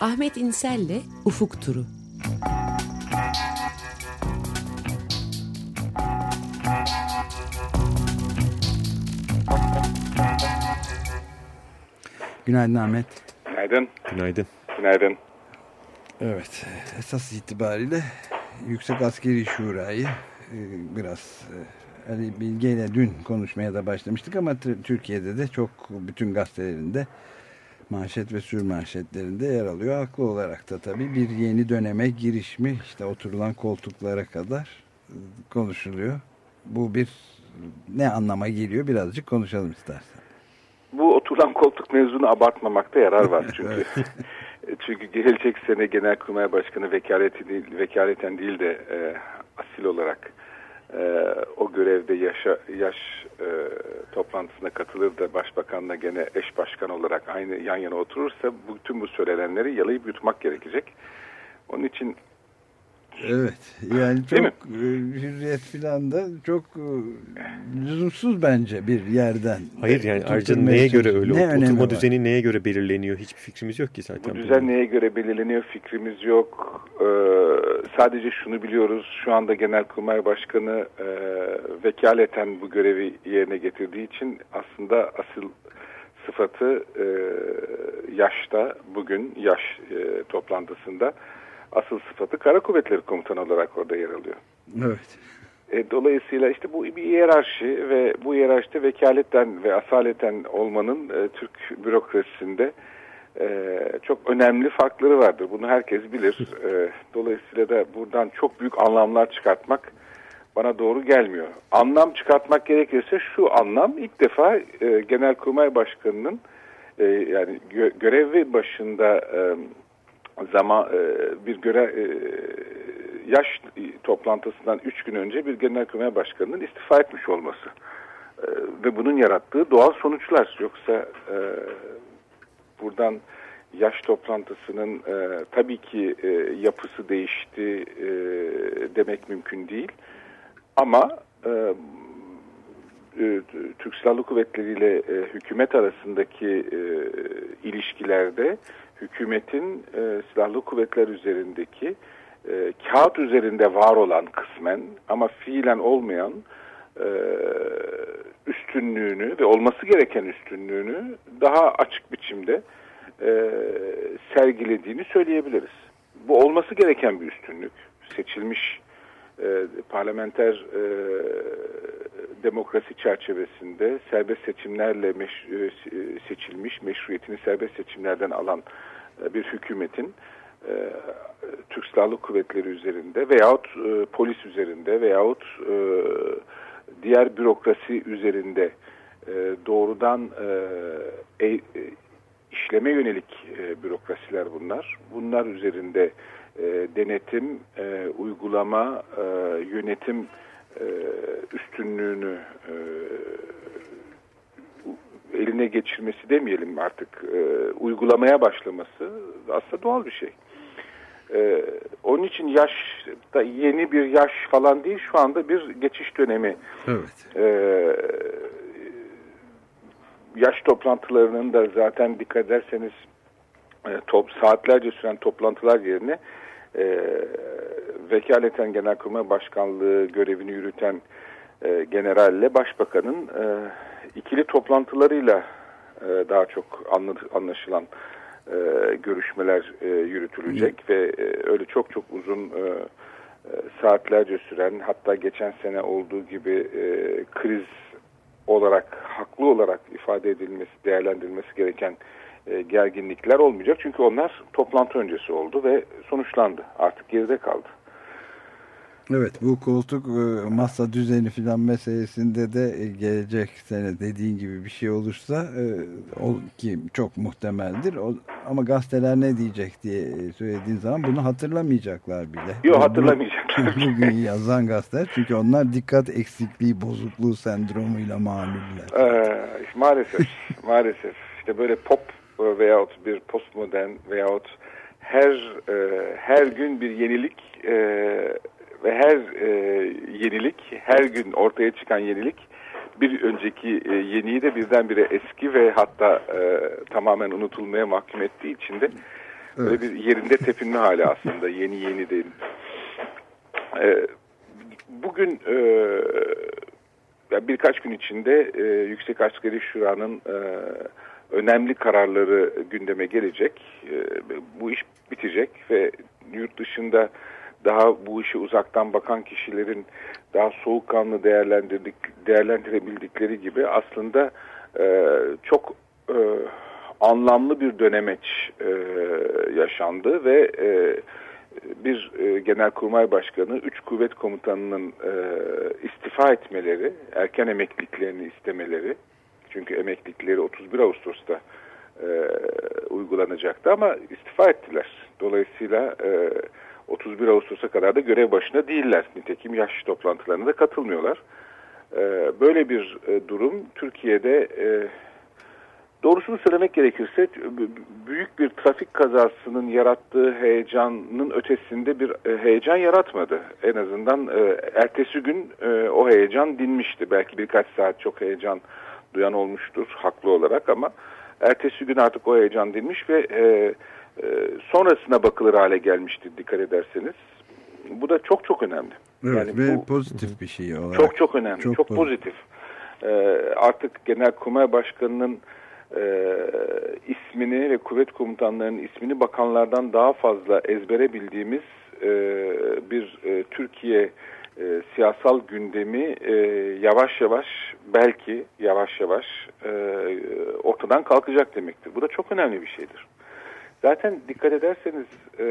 Ahmet İnsel'le Ufuk Turu. Günaydın Ahmet. Günaydın. Günaydın. Günaydın. Evet, esas itibariyle Yüksek Askeri Şura'yı e, biraz e, Ali Bilge ile dün konuşmaya da başlamıştık ama Türkiye'de de çok bütün gazetelerinde manşet ve sür manşetlerinde yer alıyor. Haklı olarak da tabii bir yeni döneme giriş mi işte oturulan koltuklara kadar e, konuşuluyor. Bu bir ne anlama geliyor birazcık konuşalım istersen. Bu oturulan koltuk mevzunu abartmamakta yarar var çünkü. çünkü gelecek sene Genelkurmay Başkanı vekaleti değil, vekaleten değil de e, asil olarak e, o görevde yaşa, yaş e, toplantısına katılır da başbakanla gene eş başkan olarak aynı yan yana oturursa bütün bu söylenenleri yalayıp yutmak gerekecek. Onun için Evet yani çok e, hürriyet filan da çok e, lüzumsuz bence bir yerden. Hayır yani ayrıca neye göre öyle ne oturma düzeni neye göre belirleniyor hiçbir fikrimiz yok ki zaten. Bu düzen neye göre belirleniyor fikrimiz yok. Ee, sadece şunu biliyoruz şu anda Genelkurmay Başkanı e, vekaleten bu görevi yerine getirdiği için aslında asıl sıfatı e, yaşta bugün yaş e, toplantısında asıl sıfatı Kara Kuvvetleri Komutanı olarak orada yer alıyor. Evet. E, dolayısıyla işte bu bir hiyerarşi ve bu hiyerarşide vekaletten ve asaleten olmanın e, Türk bürokrasisinde e, çok önemli farkları vardır. Bunu herkes bilir. E, dolayısıyla da buradan çok büyük anlamlar çıkartmak bana doğru gelmiyor. Anlam çıkartmak gerekirse şu anlam ilk defa e, Genelkurmay Başkanı'nın e, yani gö görevi başında e, zaman e, bir göre e, yaş toplantısından üç gün önce bir genelkurmay başkanının istifa etmiş olması e, ve bunun yarattığı doğal sonuçlar. Yoksa buradan yaş toplantısının tabii ki yapısı değişti demek mümkün değil. Ama Türk Silahlı Kuvvetleri ile hükümet arasındaki ilişkilerde hükümetin e, silahlı kuvvetler üzerindeki e, kağıt üzerinde var olan kısmen ama fiilen olmayan e, üstünlüğünü ve olması gereken üstünlüğünü daha açık biçimde e, sergilediğini söyleyebiliriz. Bu olması gereken bir üstünlük. Seçilmiş e, parlamenter e, demokrasi çerçevesinde serbest seçimlerle meş, e, seçilmiş, meşruiyetini serbest seçimlerden alan e, bir hükümetin e, Türk Silahlı Kuvvetleri üzerinde veyahut e, polis üzerinde veyahut e, diğer bürokrasi üzerinde e, doğrudan e, e, işleme yönelik e, bürokrasiler bunlar. Bunlar üzerinde e, denetim, e, uygulama, e, yönetim e, üstünlüğünü e, eline geçirmesi demeyelim artık e, uygulamaya başlaması aslında doğal bir şey. E, onun için yaş da yeni bir yaş falan değil şu anda bir geçiş dönemi. Evet. E, yaş toplantılarının da zaten dikkat ederseniz e, top, saatlerce süren toplantılar yerine e, vekaleten Genelkurmay Başkanlığı görevini yürüten e, generalle başbakanın e, ikili toplantılarıyla e, daha çok anlaşılan e, görüşmeler e, yürütülecek Hı. ve e, öyle çok çok uzun e, e, saatlerce süren hatta geçen sene olduğu gibi e, kriz olarak haklı olarak ifade edilmesi değerlendirilmesi gereken e, gerginlikler olmayacak. Çünkü onlar toplantı öncesi oldu ve sonuçlandı. Artık geride kaldı. Evet bu koltuk e, masa düzeni filan meselesinde de e, gelecek sene dediğin gibi bir şey olursa o ki çok muhtemeldir. Ama gazeteler ne diyecek diye söylediğin zaman bunu hatırlamayacaklar bile. Yok hatırlamayacaklar. Bugün yazan gazeteler çünkü onlar dikkat eksikliği bozukluğu sendromuyla maluller. Ee, maalesef maalesef işte böyle pop veyahut bir postmodern veyahut her her gün bir yenilik ve her e, yenilik, her gün ortaya çıkan yenilik bir önceki e, yeniyi de birdenbire eski ve hatta e, tamamen unutulmaya mahkum ettiği için de Evet. Böyle bir yerinde tepinme hali aslında. Yeni yeni değil. E, bugün e, birkaç gün içinde e, Yüksek Askeri Şura'nın e, önemli kararları gündeme gelecek. E, bu iş bitecek ve yurt dışında daha bu işi uzaktan bakan kişilerin daha soğukkanlı değerlendirdik, değerlendirebildikleri gibi aslında e, çok e, anlamlı bir dönemeç e, yaşandı ve bir genelkurmay başkanı, üç kuvvet komutanının istifa etmeleri, erken emekliliklerini istemeleri, çünkü emeklilikleri 31 Ağustos'ta e, uygulanacaktı ama istifa ettiler. Dolayısıyla e, 31 Ağustos'a kadar da görev başına değiller. Nitekim yaş toplantılarına da katılmıyorlar. E, böyle bir e, durum Türkiye'de e, Doğrusunu söylemek gerekirse büyük bir trafik kazasının yarattığı heyecanın ötesinde bir e, heyecan yaratmadı. En azından e, ertesi gün e, o heyecan dinmişti. Belki birkaç saat çok heyecan duyan olmuştur haklı olarak ama ertesi gün artık o heyecan dinmiş ve sonrasına bakılır hale gelmişti dikkat ederseniz. Bu da çok çok önemli. Evet yani ve bu, pozitif bir şey olarak. Çok çok önemli, çok, çok pozitif. pozitif. Artık Genelkurmay Başkanı'nın e, ismini ve kuvvet komutanlarının ismini bakanlardan daha fazla ezbere bildiğimiz e, bir e, Türkiye e, siyasal gündemi e, yavaş yavaş belki yavaş yavaş e, ortadan kalkacak demektir. Bu da çok önemli bir şeydir. Zaten dikkat ederseniz e,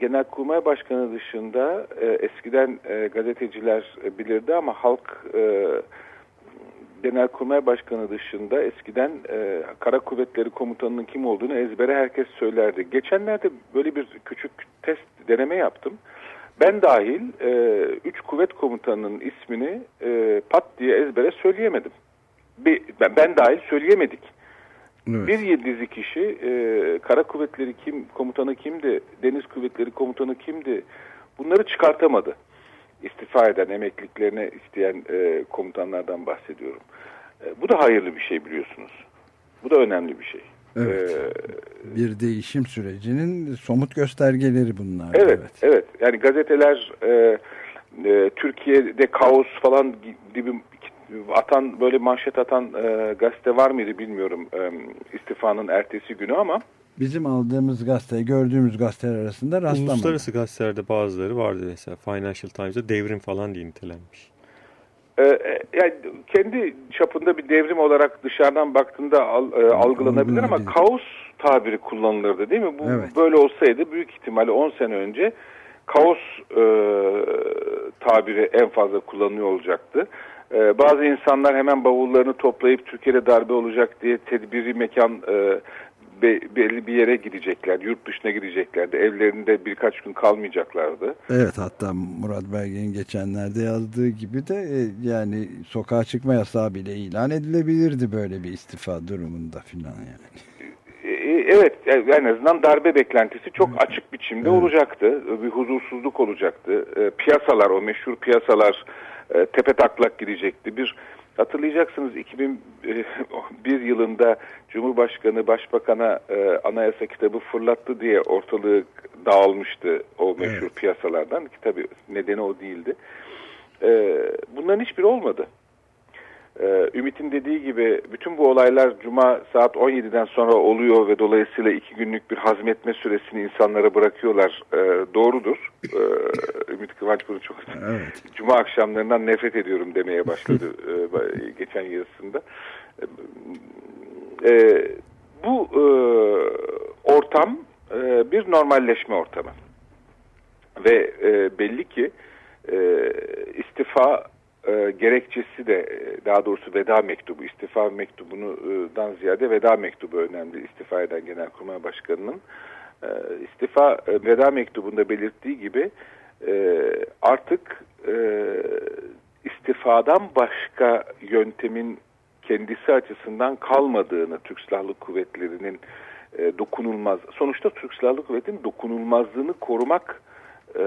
Genelkurmay Başkanı dışında e, eskiden e, gazeteciler bilirdi ama halk e, Genelkurmay Başkanı dışında eskiden e, Kara Kuvvetleri Komutanı'nın kim olduğunu ezbere herkes söylerdi. Geçenlerde böyle bir küçük test deneme yaptım. Ben dahil e, üç kuvvet komutanının ismini e, pat diye ezbere söyleyemedim. Bir, ben, ben dahil söyleyemedik. Evet. Bir dizi kişi e, Kara Kuvvetleri kim komutanı kimdi, Deniz Kuvvetleri komutanı kimdi bunları çıkartamadı istifa eden, emekliliklerini isteyen e, komutanlardan bahsediyorum. E, bu da hayırlı bir şey biliyorsunuz. Bu da önemli bir şey. Evet. Ee, bir değişim sürecinin somut göstergeleri bunlar. Evet, evet. evet. Yani gazeteler e, e, Türkiye'de kaos falan gibi atan böyle manşet atan e, gazete var mıydı bilmiyorum e, istifanın ertesi günü ama Bizim aldığımız gazete, gördüğümüz gazeteler arasında rastlamadık. Uluslararası gazetelerde bazıları vardı mesela. Financial Times'da devrim falan diye nitelenmiş. Ee, e, yani kendi çapında bir devrim olarak dışarıdan baktığında al, e, algılanabilir ama kaos tabiri kullanılırdı değil mi? Bu evet. böyle olsaydı büyük ihtimalle 10 sene önce kaos e, tabiri en fazla kullanılıyor olacaktı. E, bazı insanlar hemen bavullarını toplayıp Türkiye'de darbe olacak diye tedbiri mekan e, belli bir yere gidecekler, yurt dışına gideceklerdi. Evlerinde birkaç gün kalmayacaklardı. Evet hatta Murat Belge'nin geçenlerde yazdığı gibi de e, yani sokağa çıkma yasağı bile ilan edilebilirdi böyle bir istifa durumunda filan yani. E, e, evet en azından darbe beklentisi çok açık biçimde evet. olacaktı. Bir huzursuzluk olacaktı. Piyasalar o meşhur piyasalar tepe taklak gidecekti. Bir Hatırlayacaksınız 2001 yılında Cumhurbaşkanı Başbakan'a e, anayasa kitabı fırlattı diye ortalığı dağılmıştı o meşhur evet. piyasalardan. Ki tabii nedeni o değildi. E, bunların hiçbiri olmadı. Ee, Ümit'in dediği gibi bütün bu olaylar Cuma saat 17'den sonra oluyor ve dolayısıyla iki günlük bir hazmetme süresini insanlara bırakıyorlar. Ee, doğrudur. Ee, Ümit Kıvanç bunu çok evet. Cuma akşamlarından nefret ediyorum demeye başladı e, geçen yazısında. Ee, bu e, ortam e, bir normalleşme ortamı. Ve e, belli ki e, istifa e, gerekçesi de e, daha doğrusu veda mektubu, istifa mektubundan ziyade veda mektubu önemli istifa eden Genelkurmay Başkanı'nın. E, istifa e, veda mektubunda belirttiği gibi e, artık e, istifadan başka yöntemin kendisi açısından kalmadığını Türk Silahlı Kuvvetleri'nin e, dokunulmaz, sonuçta Türk Silahlı Kuvvetleri'nin dokunulmazlığını korumak e,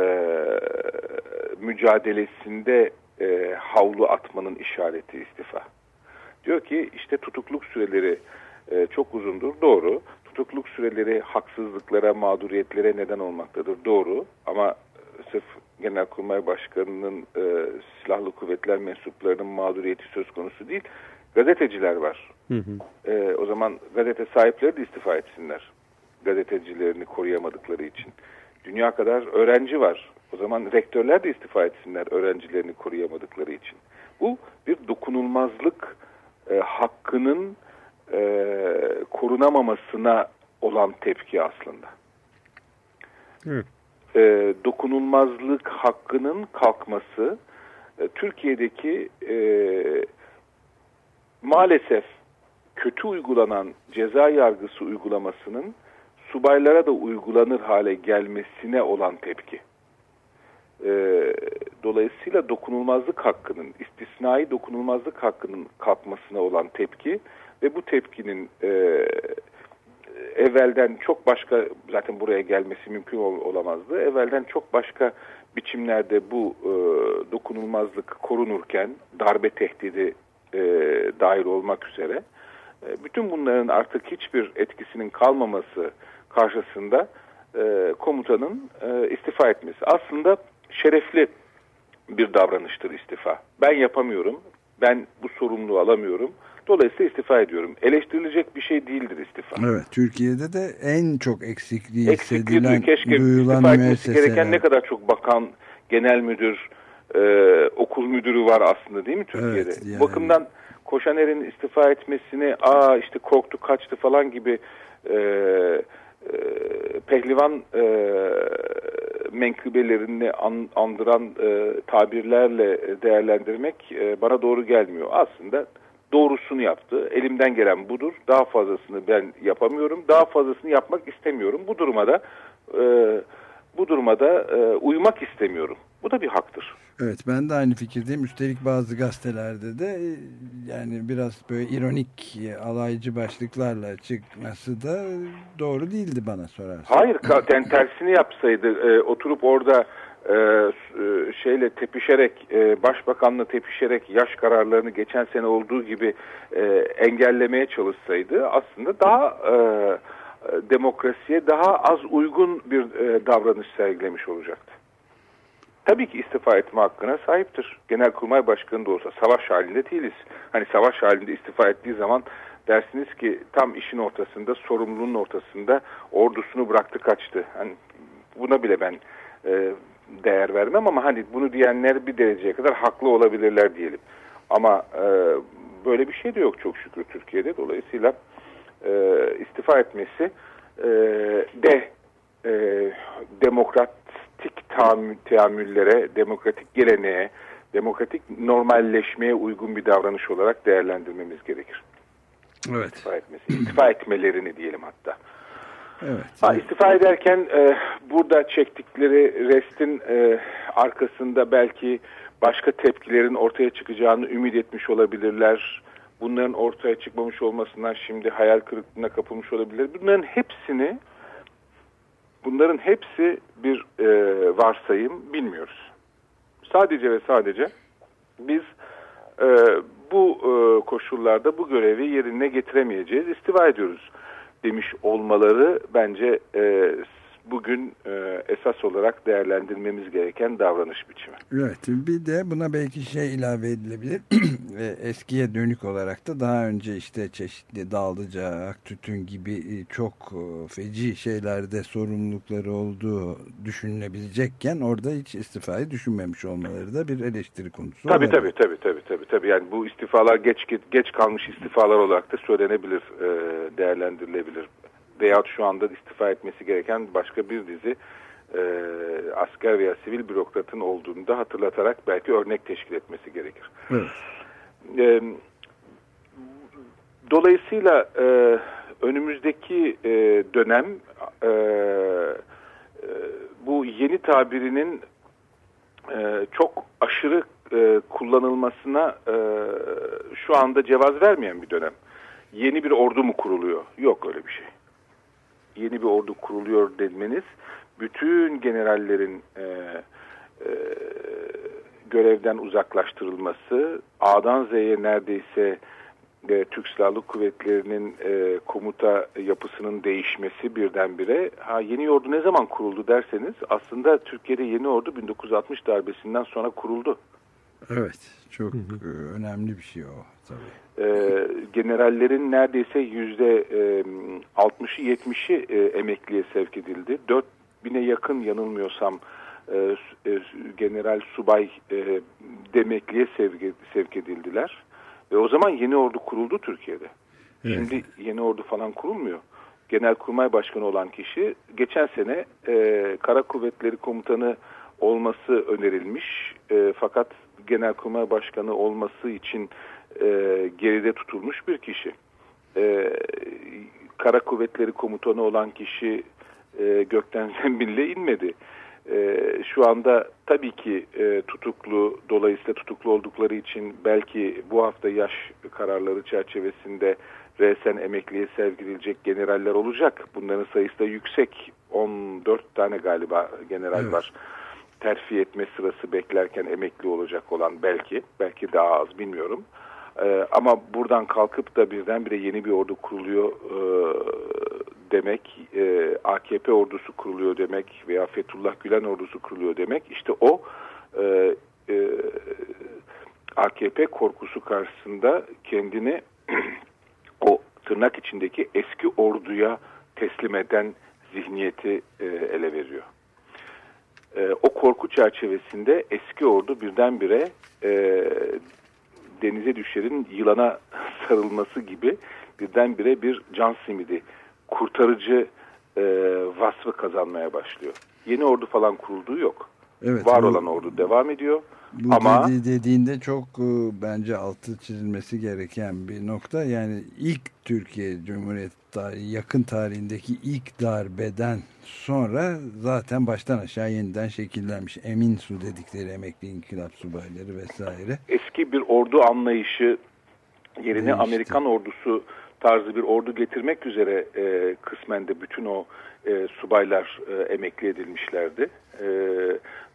mücadelesinde e, havlu atmanın işareti istifa. Diyor ki işte tutukluk süreleri e, çok uzundur. Doğru. tutukluk süreleri haksızlıklara, mağduriyetlere neden olmaktadır. Doğru ama sırf Genelkurmay Başkanı'nın e, silahlı kuvvetler mensuplarının mağduriyeti söz konusu değil. Gazeteciler var. Hı hı. E, o zaman gazete sahipleri de istifa etsinler. Gazetecilerini koruyamadıkları için. Dünya kadar öğrenci var. O zaman rektörler de istifa etsinler öğrencilerini koruyamadıkları için. Bu bir dokunulmazlık e, hakkının e, korunamamasına olan tepki aslında. Evet. E, dokunulmazlık hakkının kalkması e, Türkiye'deki e, maalesef kötü uygulanan ceza yargısı uygulamasının subaylara da uygulanır hale gelmesine olan tepki. E, dolayısıyla dokunulmazlık hakkının, istisnai dokunulmazlık hakkının kalkmasına olan tepki ve bu tepkinin e, evvelden çok başka, zaten buraya gelmesi mümkün ol, olamazdı, evvelden çok başka biçimlerde bu e, dokunulmazlık korunurken darbe tehdidi e, dahil olmak üzere e, bütün bunların artık hiçbir etkisinin kalmaması karşısında e, komutanın e, istifa etmesi. Aslında şerefli bir davranıştır istifa. Ben yapamıyorum, ben bu sorumluluğu alamıyorum. Dolayısıyla istifa ediyorum. Eleştirilecek bir şey değildir istifa. Evet, Türkiye'de de en çok eksikliği, eksikliği hissedilen, keşke duyulan müesseseler. gereken ne kadar çok bakan, genel müdür, e, okul müdürü var aslında değil mi Türkiye'de? Evet, yani. Bakımdan Koşaner'in istifa etmesini, aa işte korktu kaçtı falan gibi e, e, pehlivan e, menkıbelerini an, andıran e, tabirlerle değerlendirmek e, bana doğru gelmiyor. Aslında doğrusunu yaptı. Elimden gelen budur. Daha fazlasını ben yapamıyorum. Daha fazlasını yapmak istemiyorum. Bu durumda e, bu durumda e, uymak istemiyorum. Bu da bir haktır. Evet ben de aynı fikirdeyim. Üstelik bazı gazetelerde de e, yani biraz böyle ironik e, alaycı başlıklarla çıkması da doğru değildi bana sorarsan. Hayır yani tersini yapsaydı e, oturup orada e, e, şeyle tepişerek e, başbakanla tepişerek yaş kararlarını geçen sene olduğu gibi e, engellemeye çalışsaydı aslında daha e, demokrasiye daha az uygun bir e, davranış sergilemiş olacaktı tabii ki istifa etme hakkına sahiptir. Genelkurmay Başkanı da olsa savaş halinde değiliz. Hani savaş halinde istifa ettiği zaman dersiniz ki tam işin ortasında, sorumluluğun ortasında ordusunu bıraktı kaçtı. Hani buna bile ben e, değer vermem ama hani bunu diyenler bir dereceye kadar haklı olabilirler diyelim. Ama e, böyle bir şey de yok çok şükür Türkiye'de. Dolayısıyla e, istifa etmesi e, de e, demokrat demokratik teamüllere, demokratik geleneğe, demokratik normalleşmeye uygun bir davranış olarak değerlendirmemiz gerekir. Evet. İstifa, etmesi, istifa etmelerini diyelim hatta. Evet. Ha, istifa ederken e, burada çektikleri restin e, arkasında belki başka tepkilerin ortaya çıkacağını ümit etmiş olabilirler. Bunların ortaya çıkmamış olmasından şimdi hayal kırıklığına kapılmış olabilirler. Bunların hepsini Bunların hepsi bir e, varsayım bilmiyoruz. Sadece ve sadece biz e, bu e, koşullarda bu görevi yerine getiremeyeceğiz, istiva ediyoruz demiş olmaları bence e, bugün e, esas olarak değerlendirmemiz gereken davranış biçimi. Evet bir de buna belki şey ilave edilebilir. Eskiye dönük olarak da daha önce işte çeşitli Daldıca, Aktütün gibi e, çok e, feci şeylerde sorumlulukları olduğu düşünülebilecekken orada hiç istifayı düşünmemiş olmaları da bir eleştiri konusu. Tabii tabii, tabii tabii tabii tabii yani bu istifalar geç geç kalmış istifalar olarak da söylenebilir, e, değerlendirilebilir veyahut şu anda istifa etmesi gereken başka bir dizi e, asker veya sivil bürokratın olduğunu da hatırlatarak belki örnek teşkil etmesi gerekir. Evet. E, dolayısıyla e, önümüzdeki e, dönem e, e, bu yeni tabirinin e, çok aşırı e, kullanılmasına e, şu anda cevaz vermeyen bir dönem. Yeni bir ordu mu kuruluyor? Yok öyle bir şey yeni bir ordu kuruluyor demeniz bütün generallerin e, e, görevden uzaklaştırılması, A'dan Z'ye neredeyse e, Türk Silahlı Kuvvetleri'nin e, komuta yapısının değişmesi birdenbire ha yeni ordu ne zaman kuruldu derseniz aslında Türkiye'de yeni ordu 1960 darbesinden sonra kuruldu. Evet çok hı hı. E, önemli bir şey o tabii. E, generallerin neredeyse yüzde e, 60'ı 70'i e, emekliye sevk edildi. 4000'e yakın yanılmıyorsam e, e, general subay e, demekliye sevk, sevk edildiler. Ve o zaman yeni ordu kuruldu Türkiye'de. Evet. Şimdi yeni ordu falan kurulmuyor. Genelkurmay Başkanı olan kişi geçen sene e, Kara Kuvvetleri Komutanı olması önerilmiş. E, fakat Genelkurmay Başkanı olması için e, geride tutulmuş bir kişi. E, Kara Kuvvetleri Komutanı olan kişi e, gökten zembille inmedi. E, şu anda tabii ki e, tutuklu, dolayısıyla tutuklu oldukları için belki bu hafta yaş kararları çerçevesinde resen emekliye sevk generaller olacak. Bunların sayısı da yüksek. 14 tane galiba general evet. var. Terfi etme sırası beklerken emekli olacak olan belki, belki daha az bilmiyorum. Ee, ama buradan kalkıp da birdenbire yeni bir ordu kuruluyor e, demek, e, AKP ordusu kuruluyor demek veya Fethullah Gülen ordusu kuruluyor demek. İşte o e, e, AKP korkusu karşısında kendini o tırnak içindeki eski orduya teslim eden zihniyeti e, ele veriyor. E, o korku çerçevesinde eski ordu birdenbire e, denize düşerin yılana sarılması gibi birdenbire bir can simidi, kurtarıcı e, vasfı kazanmaya başlıyor. Yeni ordu falan kurulduğu yok. Evet, Var bu, olan ordu devam ediyor. Bu Ama dedi, dediğinde çok e, bence altı çizilmesi gereken bir nokta. Yani ilk Türkiye Cumhuriyeti tarihi, yakın tarihindeki ilk darbeden sonra zaten baştan aşağı yeniden şekillenmiş. Emin su dedikleri emekli inkılap subayları vesaire. Eski bir ordu anlayışı yerine Değişti. Amerikan ordusu tarzı bir ordu getirmek üzere e, kısmen de bütün o e, subaylar e, emekli edilmişlerdi. E,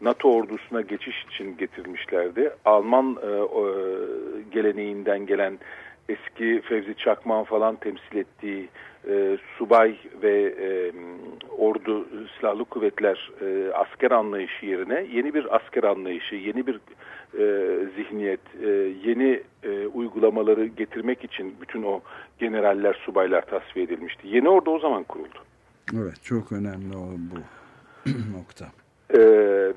NATO ordusuna geçiş için getirilmişlerdi. Alman e, e, geleneğinden gelen eski Fevzi Çakman falan temsil ettiği e, subay ve e, ordu silahlı kuvvetler e, asker anlayışı yerine yeni bir asker anlayışı, yeni bir e, zihniyet, e, yeni e, uygulamaları getirmek için bütün o generaller, subaylar tasfiye edilmişti. Yeni ordu o zaman kuruldu. Evet, çok önemli o bu nokta. E,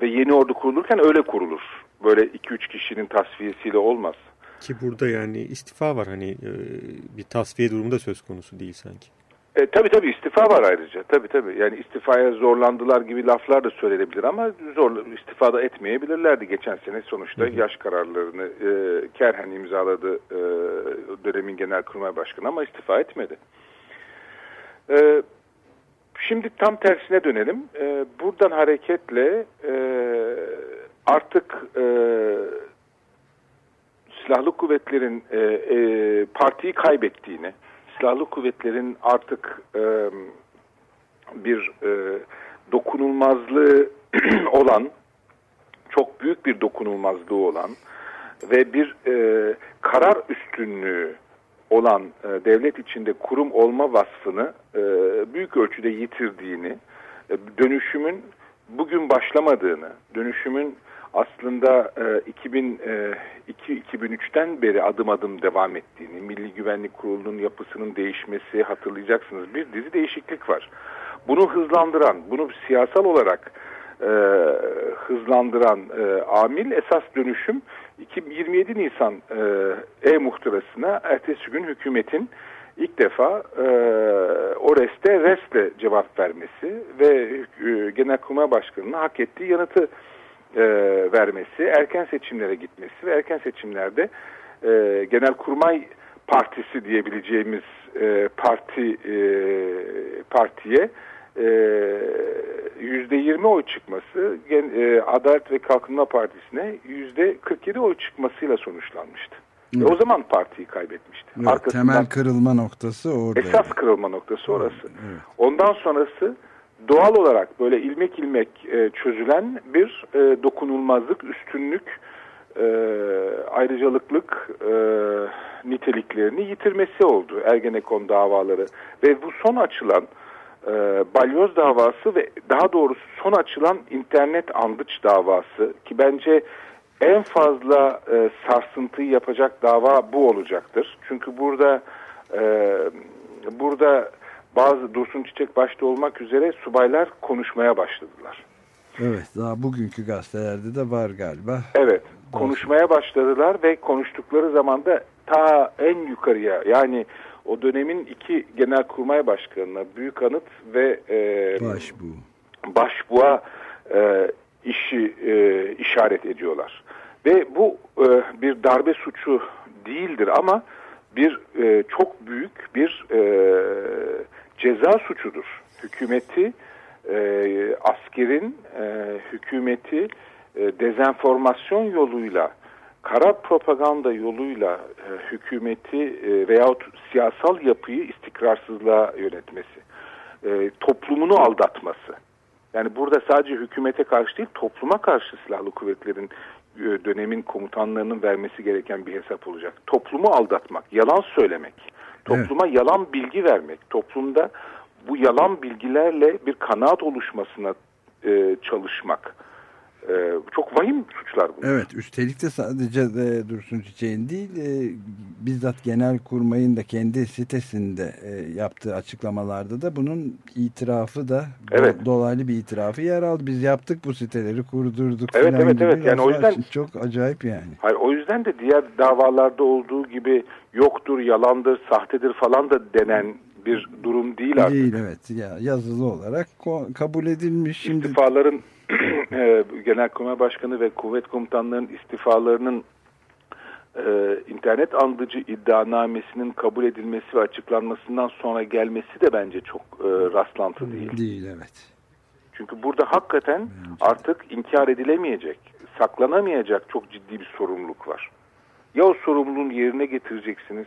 ve yeni ordu kurulurken öyle kurulur. Böyle 2-3 kişinin tasfiyesiyle olmaz. Ki burada yani istifa var hani e, bir tasfiye durumu da söz konusu değil sanki. E, tabii tabii istifa var ayrıca. Tabii tabii. Yani istifaya zorlandılar gibi laflar da söylenebilir ama zor istifada etmeyebilirlerdi geçen sene sonuçta yaş kararlarını e, Kerhen imzaladı e, dönemin genelkurmay başkanı ama istifa etmedi. E, şimdi tam tersine dönelim. E, buradan hareketle e, artık e, silahlı kuvvetlerin e, e, partiyi kaybettiğini silahlı kuvvetlerin artık e, bir e, dokunulmazlığı olan, çok büyük bir dokunulmazlığı olan ve bir e, karar üstünlüğü olan e, devlet içinde kurum olma vasfını e, büyük ölçüde yitirdiğini, e, dönüşümün bugün başlamadığını, dönüşümün aslında e, 2002-2003'ten e, beri adım adım devam ettiğini, Milli Güvenlik Kurulu'nun yapısının değişmesi hatırlayacaksınız. Bir dizi değişiklik var. Bunu hızlandıran, bunu siyasal olarak e, hızlandıran e, amil esas dönüşüm 27 Nisan e, e-muhtırasına ertesi gün hükümetin ilk defa e, Oreste restle cevap vermesi ve e, Genelkurmay Başkanı'nın hak ettiği yanıtı e, vermesi, erken seçimlere gitmesi ve erken seçimlerde e, Genelkurmay Partisi diyebileceğimiz e, parti e, partiye e, yüzde yirmi oy çıkması e, Adalet ve Kalkınma Partisi'ne yüzde 47 oy çıkmasıyla sonuçlanmıştı. Evet. o zaman partiyi kaybetmişti. Evet, temel kırılma noktası orada. Esas kırılma noktası orası. Evet. Ondan sonrası doğal olarak böyle ilmek ilmek e, çözülen bir e, dokunulmazlık, üstünlük e, ayrıcalıklık e, niteliklerini yitirmesi oldu Ergenekon davaları. Ve bu son açılan e, balyoz davası ve daha doğrusu son açılan internet andıç davası ki bence en fazla e, sarsıntıyı yapacak dava bu olacaktır. Çünkü burada e, burada bazı Dursun Çiçek başta olmak üzere subaylar konuşmaya başladılar. Evet daha bugünkü gazetelerde de var galiba. Evet konuşmaya başladılar ve konuştukları zaman da ta en yukarıya yani o dönemin iki genelkurmay başkanına Büyük Anıt ve e, Başbuğ. Başbuğ'a e, işi e, işaret ediyorlar. Ve bu e, bir darbe suçu değildir ama bir e, çok büyük bir e, ceza suçudur. Hükümeti, e, askerin e, hükümeti e, dezenformasyon yoluyla, kara propaganda yoluyla e, hükümeti e, veyahut siyasal yapıyı istikrarsızlığa yönetmesi, e, toplumunu aldatması. Yani burada sadece hükümete karşı değil, topluma karşı silahlı kuvvetlerin e, dönemin komutanlarının vermesi gereken bir hesap olacak. Toplumu aldatmak, yalan söylemek, topluma evet. yalan bilgi vermek, toplumda bu yalan bilgilerle bir kanaat oluşmasına e, çalışmak. E, çok vahim suçlar bunlar. Evet üstelik de sadece de Dursun Çiçek'in değil e, bizzat genel kurmayın da kendi sitesinde e, yaptığı açıklamalarda da bunun itirafı da evet. dolaylı bir itirafı yer aldı. Biz yaptık bu siteleri kurdurduk. Evet evet evet yani o yüzden çok acayip yani. Hayır o yüzden de diğer davalarda olduğu gibi yoktur, yalandır, sahtedir falan da denen bir durum değil artık. Değil evet ya yazılı olarak kabul edilmiş. Şimdi... İstifaların Genelkurmay Başkanı ve kuvvet komutanlarının istifalarının e, internet andıcı iddianamesinin kabul edilmesi ve açıklanmasından sonra gelmesi de bence çok e, rastlantı değil. Değil evet. Çünkü burada hakikaten bence artık inkar edilemeyecek, saklanamayacak çok ciddi bir sorumluluk var. Ya o sorumluluğun yerine getireceksiniz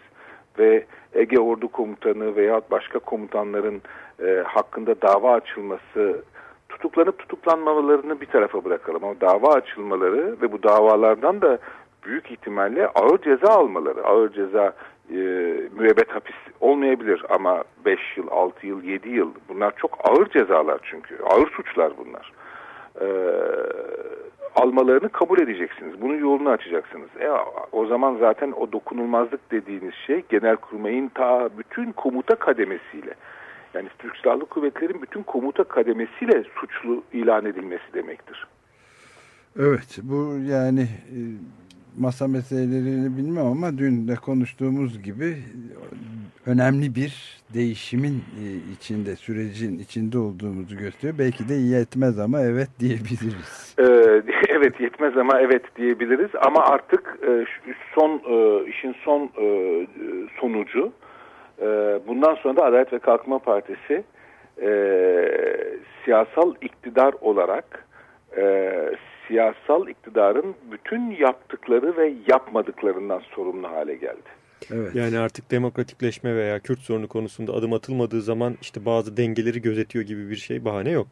ve Ege Ordu Komutanı veya başka komutanların e, hakkında dava açılması tutuklanıp tutuklanmamalarını bir tarafa bırakalım. Ama dava açılmaları ve bu davalardan da büyük ihtimalle ağır ceza almaları. Ağır ceza e, müebbet hapis olmayabilir ama 5 yıl, 6 yıl, 7 yıl bunlar çok ağır cezalar çünkü. Ağır suçlar bunlar. E, almalarını kabul edeceksiniz. Bunun yolunu açacaksınız. E, o zaman zaten o dokunulmazlık dediğiniz şey genelkurmayın ta bütün komuta kademesiyle yani Türk Silahlı Kuvvetleri'nin bütün komuta kademesiyle suçlu ilan edilmesi demektir. Evet bu yani e, masa meselelerini bilmem ama dün de konuştuğumuz gibi önemli bir değişimin e, içinde, sürecin içinde olduğumuzu gösteriyor. Belki de yetmez ama evet diyebiliriz. Ee, evet yetmez ama evet diyebiliriz ama artık e, son işin son sonucu e, bundan sonra da Adalet ve Kalkınma Partisi e, siyasal iktidar olarak e, siyasal iktidarın bütün yaptıkları ve yapmadıklarından sorumlu hale geldi. Evet. Yani artık demokratikleşme veya Kürt sorunu konusunda adım atılmadığı zaman işte bazı dengeleri gözetiyor gibi bir şey bahane yok.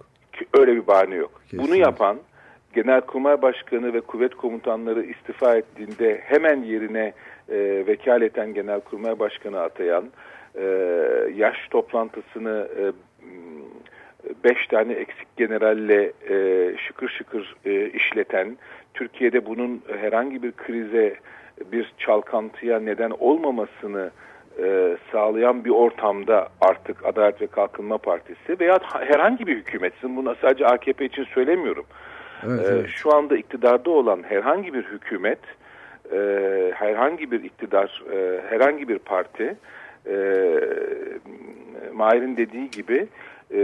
Öyle bir bahane yok. Kesinlikle. Bunu yapan Genelkurmay Başkanı ve kuvvet komutanları istifa ettiğinde hemen yerine e, vekaleten Genelkurmay Başkanı atayan e, yaş toplantısını e, beş tane eksik generalle e, şıkır şıkır e, işleten, Türkiye'de bunun herhangi bir krize, bir çalkantıya neden olmamasını e, sağlayan bir ortamda artık Adalet ve Kalkınma Partisi veya herhangi bir hükümetsin, bunu sadece AKP için söylemiyorum. Evet, e, evet. Şu anda iktidarda olan herhangi bir hükümet, e, herhangi bir iktidar, e, herhangi bir parti e, Mahir'in dediği gibi e,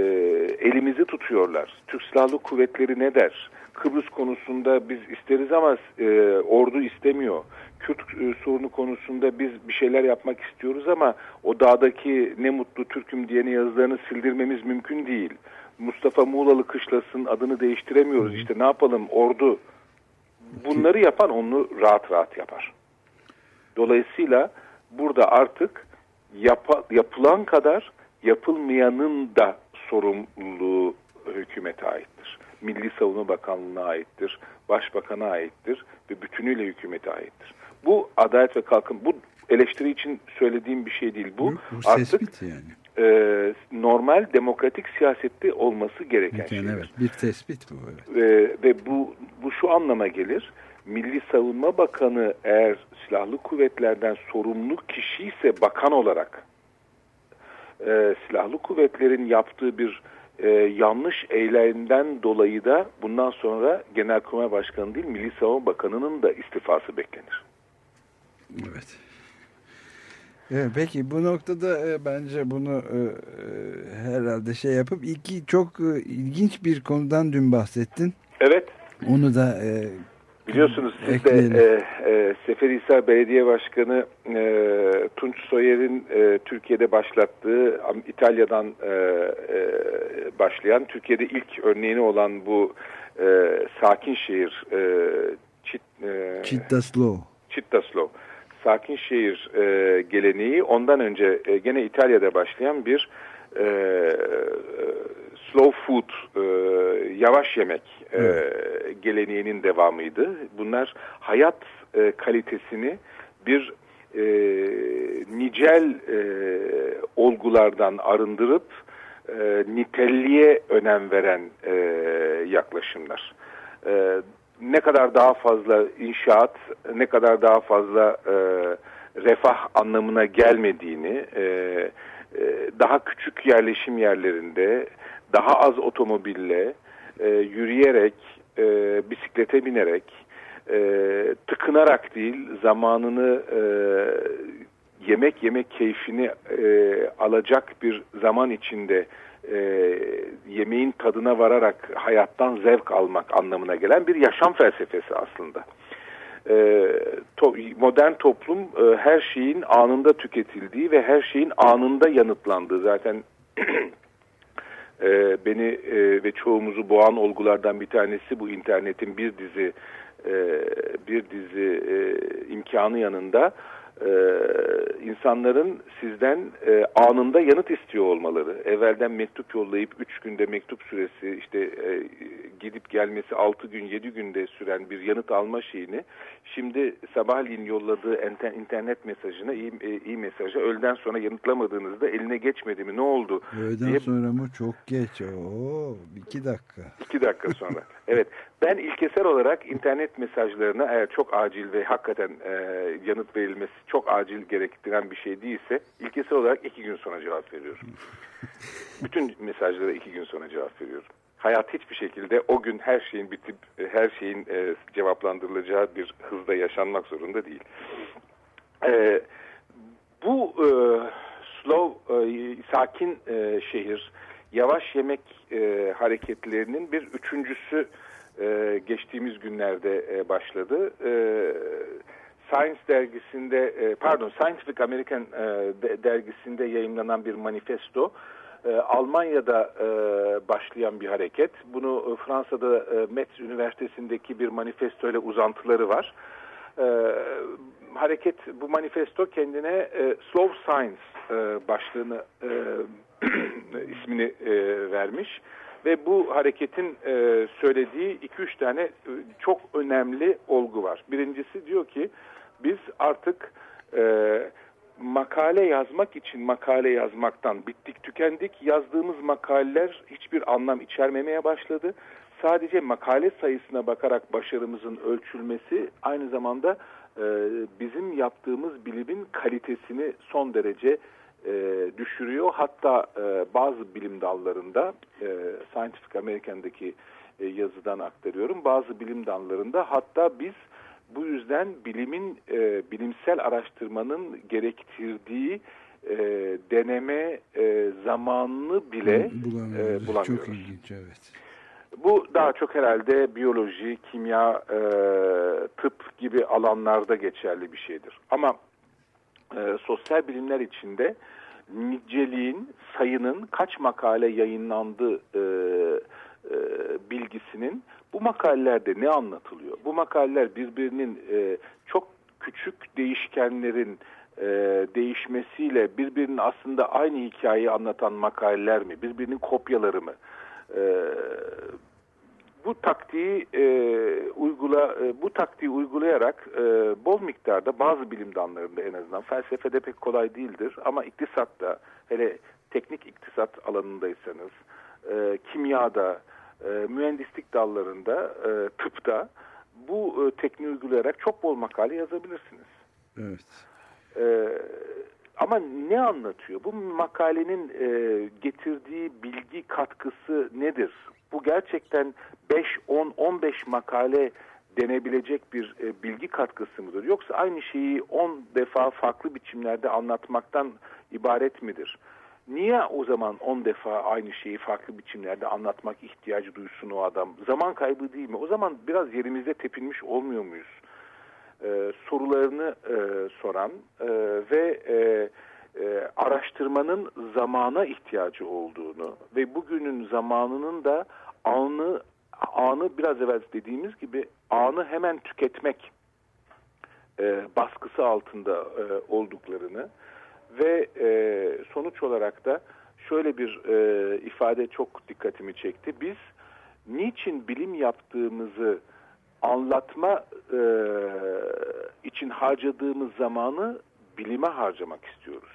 elimizi tutuyorlar. Türk Silahlı Kuvvetleri ne der? Kıbrıs konusunda biz isteriz ama e, ordu istemiyor. Kürt e, sorunu konusunda biz bir şeyler yapmak istiyoruz ama o dağdaki ne mutlu Türk'üm diyene yazılarını sildirmemiz mümkün değil. Mustafa Muğlalı Kışlas'ın adını değiştiremiyoruz. İşte ne yapalım ordu. Bunları yapan onu rahat rahat yapar. Dolayısıyla burada artık yapa, yapılan kadar yapılmayanın da sorumluluğu hükümete aittir. Milli Savunma Bakanlığı'na aittir, Başbakan'a aittir ve bütünüyle hükümete aittir. Bu adalet ve kalkın, bu eleştiri için söylediğim bir şey değil. Bu, bu artık yani. e, normal demokratik siyasette olması gereken şey. Evet, bir tespit bu. Evet. Ve, ve bu, bu şu anlama gelir. Milli Savunma Bakanı eğer silahlı kuvvetlerden sorumlu kişi ise bakan olarak e, silahlı kuvvetlerin yaptığı bir e, yanlış eylemden dolayı da bundan sonra Genelkurmay Başkanı değil Milli Savunma Bakanı'nın da istifası beklenir. Evet. Evet, peki bu noktada e, bence bunu e, e, herhalde şey yapıp iki çok e, ilginç bir konudan dün bahsettin. Evet. Onu da e, Biliyorsunuz siz de e, e, Seferihisar Belediye Başkanı e, Tunç Soyer'in e, Türkiye'de başlattığı İtalya'dan e, e, başlayan Türkiye'de ilk örneğini olan bu e, sakin şehir e, Çit, e, Çittaslo. Çittaslo sakin şehir e, geleneği ondan önce e, gene İtalya'da başlayan bir e, slow food, e, yavaş yemek e, geleneğinin devamıydı. Bunlar hayat e, kalitesini bir e, nicel e, olgulardan arındırıp e, nitelliğe önem veren e, yaklaşımlar. E, ne kadar daha fazla inşaat, ne kadar daha fazla e, refah anlamına gelmediğini, e, e, daha küçük yerleşim yerlerinde, daha az otomobille, e, yürüyerek, e, bisiklete binerek, e, tıkınarak değil, zamanını e, yemek yemek keyfini e, alacak bir zaman içinde e, yemeğin tadına vararak hayattan zevk almak anlamına gelen bir yaşam felsefesi aslında. E, to, modern toplum e, her şeyin anında tüketildiği ve her şeyin anında yanıtlandığı zaten e, beni e, ve çoğumuzu boğan olgulardan bir tanesi bu internetin bir dizi e, bir dizi e, imkanı yanında e, insanların sizden e, anında yanıt istiyor olmaları. Evvelden mektup yollayıp 3 günde mektup süresi işte e, gidip gelmesi 6 gün 7 günde süren bir yanıt alma şeyini şimdi sabahleyin yolladığı internet mesajına iyi, e, iyi mesaja öğleden sonra yanıtlamadığınızda eline geçmedi mi ne oldu? Öğleden diye... sonra mı çok geç o 2 dakika. 2 dakika sonra evet ben ilkesel olarak internet mesajlarına eğer çok acil ve hakikaten e, yanıt verilmesi çok acil gerektiren bir şey değilse ilkesel olarak iki gün sonra cevap veriyorum. Bütün mesajlara iki gün sonra cevap veriyorum. Hayat hiçbir şekilde o gün her şeyin bitip her şeyin e, cevaplandırılacağı bir hızda yaşanmak zorunda değil. E, bu e, slow, e, sakin e, şehir, yavaş yemek e, hareketlerinin bir üçüncüsü e, geçtiğimiz günlerde e, başladı. E, Science dergisinde, e, pardon Scientific American e, de, dergisinde yayınlanan bir manifesto. E, Almanya'da e, başlayan bir hareket. Bunu e, Fransa'da e, Metz Üniversitesi'ndeki bir manifesto ile uzantıları var. E, hareket, bu manifesto kendine e, Slow Science e, başlığını e, ismini e, vermiş ve bu hareketin e, söylediği iki üç tane e, çok önemli olgu var. Birincisi diyor ki biz artık e, makale yazmak için makale yazmaktan bittik tükendik. Yazdığımız makaleler hiçbir anlam içermemeye başladı. Sadece makale sayısına bakarak başarımızın ölçülmesi aynı zamanda bizim yaptığımız bilimin kalitesini son derece e, düşürüyor. Hatta e, bazı bilim dallarında e, Scientific American'daki e, yazıdan aktarıyorum. Bazı bilim dallarında hatta biz bu yüzden bilimin e, bilimsel araştırmanın gerektirdiği e, deneme e, zamanını bile bulamıyoruz. E, bulamıyoruz. Çok ilginç evet. Bu daha çok herhalde biyoloji, kimya, e, tıp gibi alanlarda geçerli bir şeydir. Ama e, sosyal bilimler içinde niceliğin, sayının kaç makale yayınlandığı e, e, bilgisinin bu makalelerde ne anlatılıyor? Bu makaleler birbirinin e, çok küçük değişkenlerin e, değişmesiyle birbirinin aslında aynı hikayeyi anlatan makaleler mi? Birbirinin kopyaları mı? E, bu taktiği e, uygula e, bu taktiği uygulayarak e, bol miktarda bazı bilim dallarında en azından felsefede pek kolay değildir ama iktisatta hele teknik iktisat alanındaysanız e, kimyada e, mühendislik dallarında e, tıpta bu e, tekniği uygulayarak çok bol makale yazabilirsiniz. Evet. E, ama ne anlatıyor? Bu makalenin e, getirdiği bilgi katkısı nedir? Bu gerçekten 5, 10, 15 makale denebilecek bir e, bilgi katkısı mıdır? Yoksa aynı şeyi 10 defa farklı biçimlerde anlatmaktan ibaret midir? Niye o zaman 10 defa aynı şeyi farklı biçimlerde anlatmak ihtiyacı duysun o adam? Zaman kaybı değil mi? O zaman biraz yerimizde tepinmiş olmuyor muyuz? Ee, sorularını e, soran e, ve e, e, araştırmanın zamana ihtiyacı olduğunu ve bugünün zamanının da anı anı biraz evvel dediğimiz gibi anı hemen tüketmek e, baskısı altında e, olduklarını ve e, sonuç olarak da şöyle bir e, ifade çok dikkatimi çekti. Biz niçin bilim yaptığımızı anlatma e, için harcadığımız zamanı bilime harcamak istiyoruz.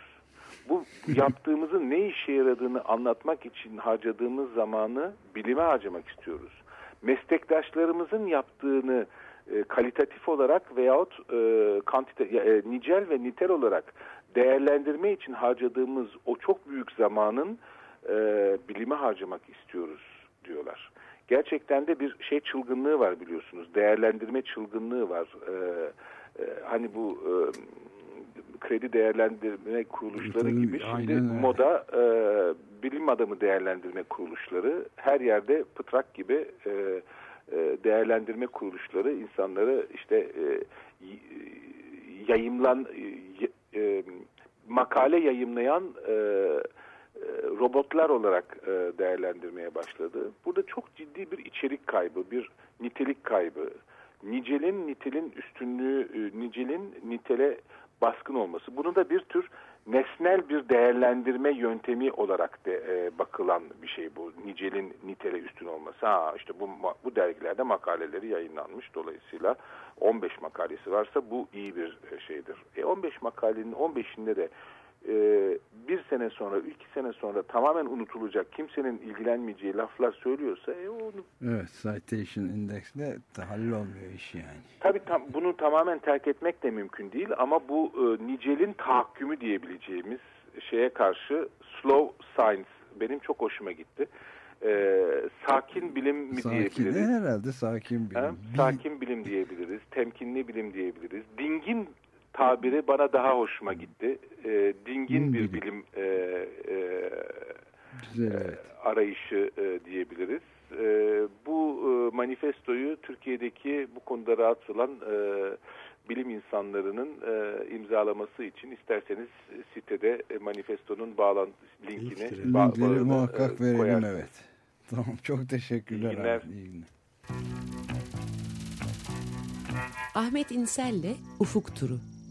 Bu yaptığımızın ne işe yaradığını anlatmak için harcadığımız zamanı bilime harcamak istiyoruz. Meslektaşlarımızın yaptığını e, kalitatif olarak veyahut e, kantite, e, nicel ve nitel olarak değerlendirme için harcadığımız o çok büyük zamanın e, bilime harcamak istiyoruz diyorlar. Gerçekten de bir şey çılgınlığı var biliyorsunuz. Değerlendirme çılgınlığı var. E, e, hani bu e, kredi değerlendirme kuruluşları gibi şimdi moda e, bilim adamı değerlendirme kuruluşları her yerde pıtrak gibi e, e, değerlendirme kuruluşları insanları işte e, yayımlan e, e, makale yayımlayan e, robotlar olarak e, değerlendirmeye başladı. Burada çok ciddi bir içerik kaybı, bir nitelik kaybı, nicelin nitelin üstünlüğü, e, nicelin nitele baskın olması. Bunu da bir tür nesnel bir değerlendirme yöntemi olarak de, e, bakılan bir şey bu. Nicelin nitele üstün olması. Ha işte bu bu dergilerde makaleleri yayınlanmış. Dolayısıyla 15 makalesi varsa bu iyi bir e, şeydir. E 15 makalenin 15'inde de e, bir sene sonra, iki sene sonra tamamen unutulacak, kimsenin ilgilenmeyeceği laflar söylüyorsa e, onu... Evet, citation indexle hallolmuyor iş yani. Tabii tam, bunu tamamen terk etmek de mümkün değil ama bu e, nicelin tahakkümü diyebileceğimiz şeye karşı slow science benim çok hoşuma gitti. E, sakin bilim mi sakin, diyebiliriz? herhalde sakin bilim. Ha? Sakin bilim diyebiliriz, temkinli bilim diyebiliriz. Dingin tabiri bana daha hoşuma gitti. E, dingin bir bilim e, e, Güzel, e, evet. arayışı e, diyebiliriz. E, bu e, manifestoyu Türkiye'deki bu konuda rahatsız olan e, bilim insanlarının e, imzalaması için isterseniz sitede e, manifestonun bağlantı linkini ba Linkleri muhakkak e, verelim koyarsınız. evet. Tamam çok teşekkürler. İyi günler. Abi, iyi günler. Ahmet İnsel'le Ufuk Turu.